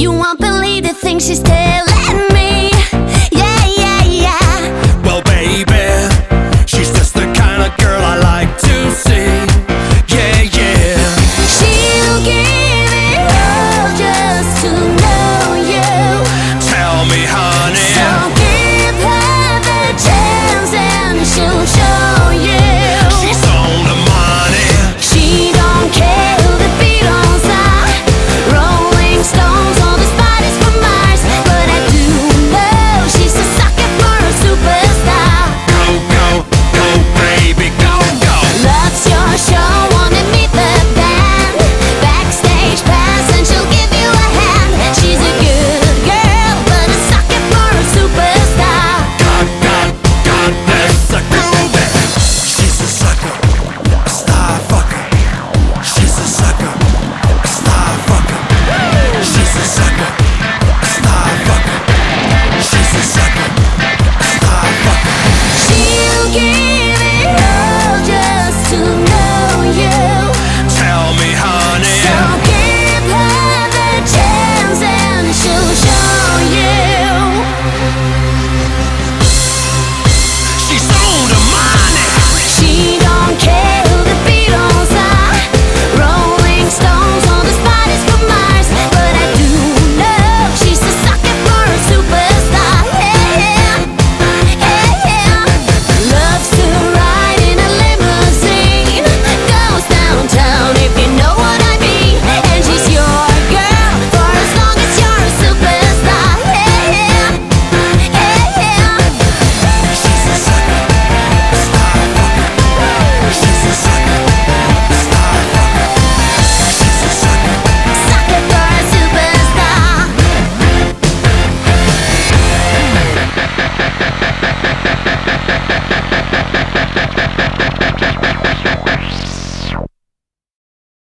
You won't believe the things she's telling